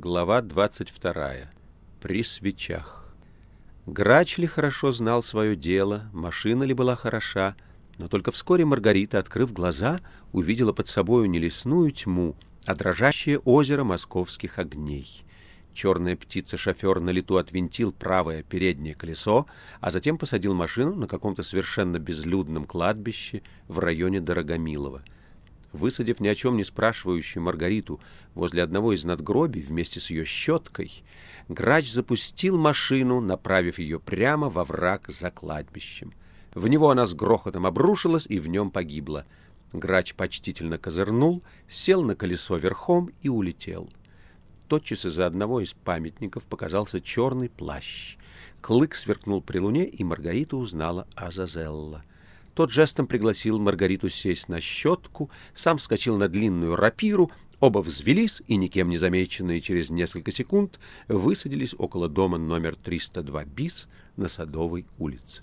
Глава 22. При свечах. Грач ли хорошо знал свое дело, машина ли была хороша, но только вскоре Маргарита, открыв глаза, увидела под собою не лесную тьму, а дрожащее озеро московских огней. Черная птица-шофер на лету отвинтил правое переднее колесо, а затем посадил машину на каком-то совершенно безлюдном кладбище в районе Дорогомилова — Высадив ни о чем не спрашивающую Маргариту возле одного из надгробий вместе с ее щеткой, грач запустил машину, направив ее прямо во враг за кладбищем. В него она с грохотом обрушилась и в нем погибла. Грач почтительно козырнул, сел на колесо верхом и улетел. Тотчас из-за одного из памятников показался черный плащ. Клык сверкнул при луне, и Маргарита узнала Азазелла. Тот жестом пригласил Маргариту сесть на щетку, сам вскочил на длинную рапиру, оба взвелись и, никем не замеченные через несколько секунд, высадились около дома номер 302 БИС на Садовой улице.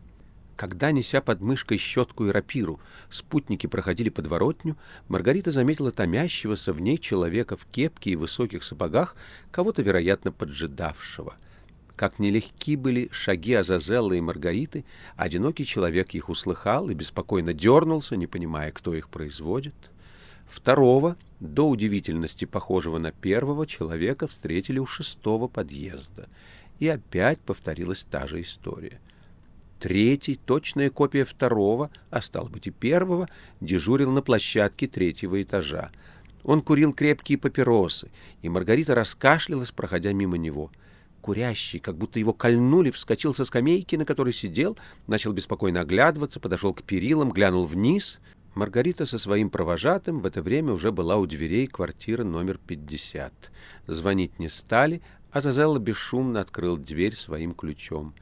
Когда, неся под мышкой щетку и рапиру, спутники проходили подворотню, Маргарита заметила томящегося в ней человека в кепке и высоких сапогах, кого-то, вероятно, поджидавшего. Как нелегки были шаги Азазеллы и Маргариты, одинокий человек их услыхал и беспокойно дернулся, не понимая, кто их производит. Второго, до удивительности похожего на первого, человека встретили у шестого подъезда. И опять повторилась та же история. Третий, точная копия второго, а стало быть и первого, дежурил на площадке третьего этажа. Он курил крепкие папиросы, и Маргарита раскашлялась, проходя мимо него — курящий, как будто его кольнули, вскочил со скамейки, на которой сидел, начал беспокойно оглядываться, подошел к перилам, глянул вниз. Маргарита со своим провожатым в это время уже была у дверей квартиры номер 50. Звонить не стали, а Зазелла бесшумно открыл дверь своим ключом.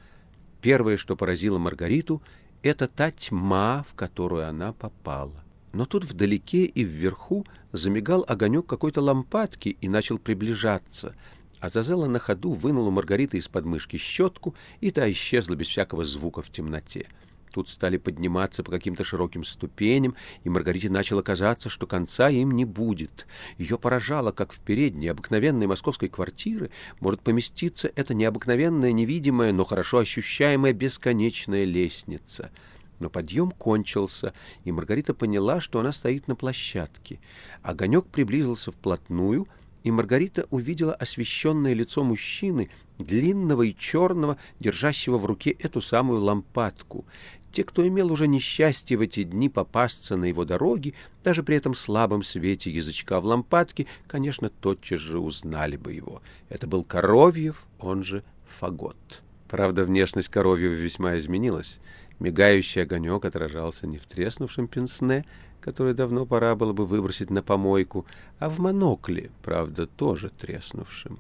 Первое, что поразило Маргариту, это та тьма, в которую она попала. Но тут вдалеке и вверху замигал огонек какой-то лампадки и начал приближаться — Азазела на ходу вынул у Маргариты из подмышки щетку, и та исчезла без всякого звука в темноте. Тут стали подниматься по каким-то широким ступеням, и Маргарите начало казаться, что конца им не будет. Ее поражало, как в передней обыкновенной московской квартиры может поместиться эта необыкновенная, невидимая, но хорошо ощущаемая бесконечная лестница. Но подъем кончился, и Маргарита поняла, что она стоит на площадке. Огонек приблизился вплотную — и Маргарита увидела освещенное лицо мужчины, длинного и черного, держащего в руке эту самую лампадку. Те, кто имел уже несчастье в эти дни попасться на его дороге, даже при этом слабом свете язычка в лампадке, конечно, тотчас же узнали бы его. Это был Коровьев, он же Фагот. Правда, внешность Коровьева весьма изменилась. Мигающий огонек отражался не в треснувшем пенсне, который давно пора было бы выбросить на помойку, а в монокле, правда, тоже треснувшим.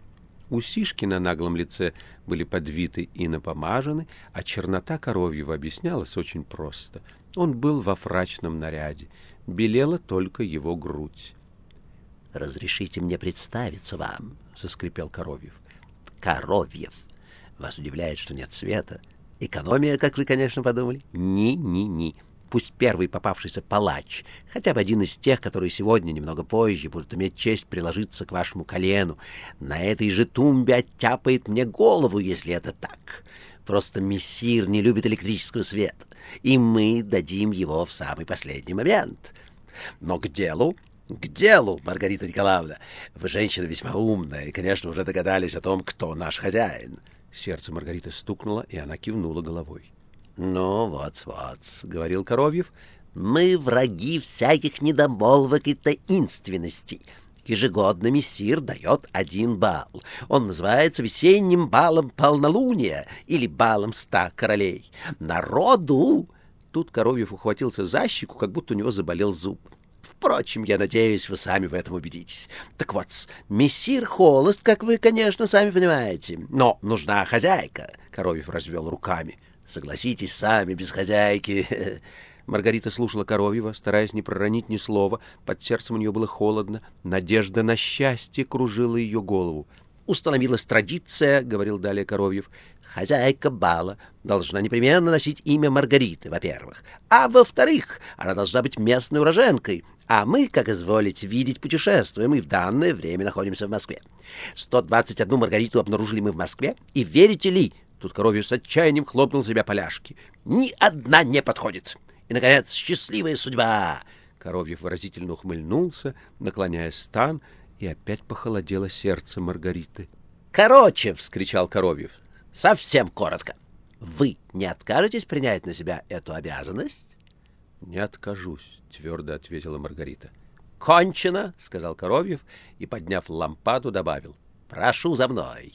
Усишки на наглом лице были подвиты и напомажены, а чернота коровьего объяснялась очень просто. Он был во фрачном наряде, белела только его грудь. — Разрешите мне представиться вам, — заскрипел Коровьев. — Коровьев. Вас удивляет, что нет света. Экономия, как вы, конечно, подумали? Ни-ни-ни пусть первый попавшийся палач, хотя бы один из тех, которые сегодня, немного позже, будут иметь честь приложиться к вашему колену, на этой же тумбе оттяпает мне голову, если это так. Просто мессир не любит электрического света, и мы дадим его в самый последний момент. Но к делу, к делу, Маргарита Николаевна. Вы женщина весьма умная, и, конечно, уже догадались о том, кто наш хозяин. Сердце Маргариты стукнуло, и она кивнула головой. «Ну, вот-вот», — говорил Коровьев, — «мы враги всяких недомолвок и таинственностей». Ежегодно мессир дает один бал. Он называется весенним балом полнолуния или балом ста королей. Народу! Тут Коровьев ухватился за щеку, как будто у него заболел зуб. Впрочем, я надеюсь, вы сами в этом убедитесь. Так вот, мессир холост, как вы, конечно, сами понимаете. Но нужна хозяйка. Коровьев развел руками. Согласитесь сами, без хозяйки. Маргарита слушала Коровьева, стараясь не проронить ни слова. Под сердцем у нее было холодно. Надежда на счастье кружила ее голову. «Установилась традиция», — говорил далее Коровьев, — Хозяйка бала должна непременно носить имя Маргариты, во-первых. А во-вторых, она должна быть местной уроженкой. А мы, как изволите видеть, путешествуем и в данное время находимся в Москве. 121 Маргариту обнаружили мы в Москве, и верите ли, тут Коровьев с отчаянием хлопнул себя поляшки, ни одна не подходит. И, наконец, счастливая судьба. Коровьев выразительно ухмыльнулся, наклоняя стан, и опять похолодело сердце Маргариты. «Короче!» — вскричал Коровьев. Совсем коротко. Вы не откажетесь принять на себя эту обязанность? — Не откажусь, — твердо ответила Маргарита. — Кончено, — сказал Коровьев и, подняв лампаду, добавил. — Прошу за мной.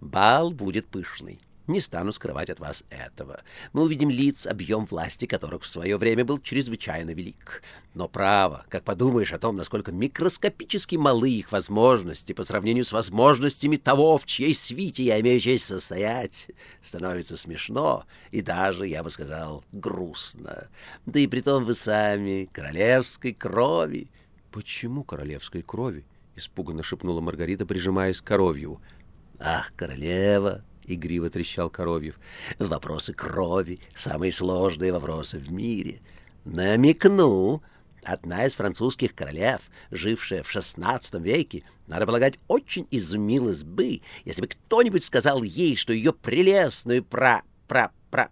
Бал будет пышный. Не стану скрывать от вас этого. Мы увидим лиц, объем власти которых в свое время был чрезвычайно велик. Но право, как подумаешь о том, насколько микроскопически малы их возможности по сравнению с возможностями того, в чьей свите я имею честь состоять, становится смешно и даже, я бы сказал, грустно. Да и притом вы сами королевской крови. — Почему королевской крови? — испуганно шепнула Маргарита, прижимаясь к коровью. — Ах, королева! — игриво трещал Коровьев. «Вопросы крови — самые сложные вопросы в мире. Намекну, одна из французских королев, жившая в XVI веке, надо полагать, очень изумилась бы, если бы кто-нибудь сказал ей, что ее прелестную пра-пра-пра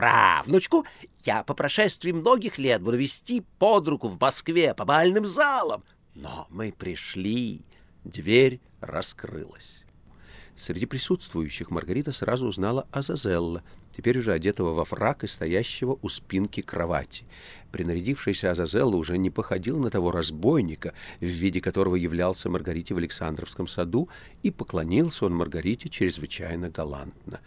правнучку я по прошествии многих лет буду вести под руку в Москве по бальным залам. Но мы пришли, дверь раскрылась. Среди присутствующих Маргарита сразу узнала Азазелла, теперь уже одетого во фрак и стоящего у спинки кровати. Принарядившийся Азазелла уже не походил на того разбойника, в виде которого являлся Маргарите в Александровском саду, и поклонился он Маргарите чрезвычайно галантно.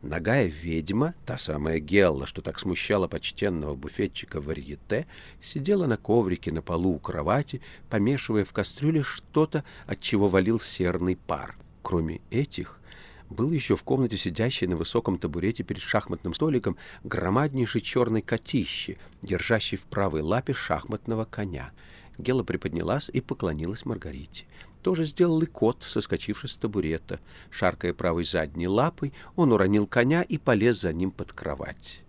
Ногая ведьма, та самая Гелла, что так смущала почтенного буфетчика варьете, сидела на коврике на полу у кровати, помешивая в кастрюле что-то, от чего валил серный пар. Кроме этих, был еще в комнате сидящий на высоком табурете перед шахматным столиком громаднейший черный котище, держащий в правой лапе шахматного коня. Гела приподнялась и поклонилась Маргарите. Тоже сделал и кот, соскочивший с табурета. Шаркая правой задней лапой, он уронил коня и полез за ним под кровать.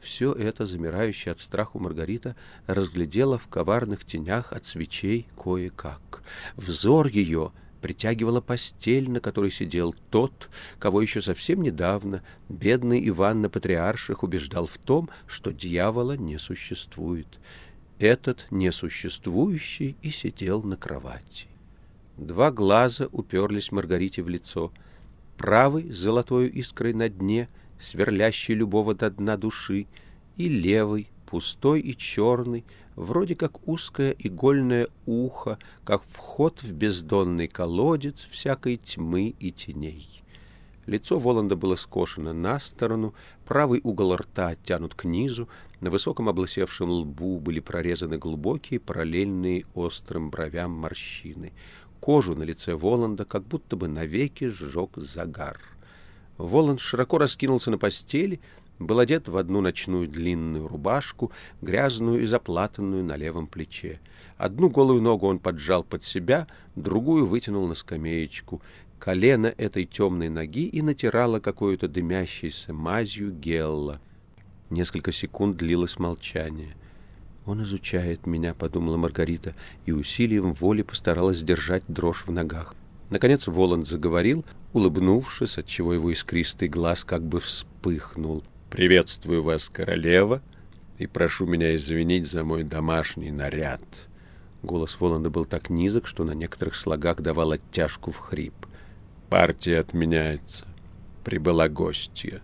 Все это, замирающая от страху Маргарита, разглядела в коварных тенях от свечей кое-как. Взор ее — притягивала постель, на которой сидел тот, кого еще совсем недавно бедный Иван на Патриарших убеждал в том, что дьявола не существует. Этот несуществующий и сидел на кровати. Два глаза уперлись Маргарите в лицо. Правый с золотой искрой на дне, сверлящий любого до дна души, и левый, пустой и черный, вроде как узкое игольное ухо, как вход в бездонный колодец всякой тьмы и теней. Лицо Воланда было скошено на сторону, правый угол рта оттянут к низу, на высоком облысевшем лбу были прорезаны глубокие, параллельные острым бровям морщины. Кожу на лице Воланда как будто бы навеки сжег загар. Воланд широко раскинулся на постели, был одет в одну ночную длинную рубашку, грязную и заплатанную на левом плече. Одну голую ногу он поджал под себя, другую вытянул на скамеечку. Колено этой темной ноги и натирало какую-то дымящейся мазью гелла. Несколько секунд длилось молчание. «Он изучает меня», — подумала Маргарита, и усилием воли постаралась сдержать дрожь в ногах. Наконец Воланд заговорил, улыбнувшись, отчего его искристый глаз как бы вспыхнул. «Приветствую вас, королева, и прошу меня извинить за мой домашний наряд». Голос Воланда был так низок, что на некоторых слогах давал оттяжку в хрип. «Партия отменяется. Прибыла гостья».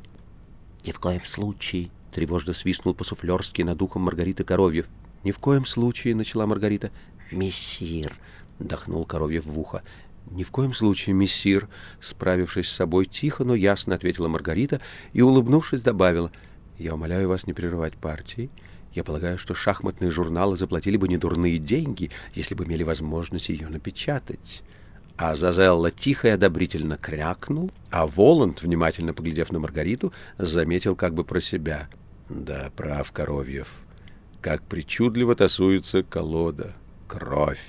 «Ни в коем случае!» — тревожно свистнул по-суфлерски над ухом Маргариты Коровьев. «Ни в коем случае!» — начала Маргарита. «Мессир!» — дохнул Коровьев в ухо. «Ни в коем случае, мессир», — справившись с собой тихо, но ясно ответила Маргарита и, улыбнувшись, добавила, «Я умоляю вас не прерывать партии. Я полагаю, что шахматные журналы заплатили бы недурные деньги, если бы имели возможность ее напечатать». А Зазелла тихо и одобрительно крякнул, а Воланд, внимательно поглядев на Маргариту, заметил как бы про себя. «Да, прав, Коровьев, как причудливо тасуется колода, кровь».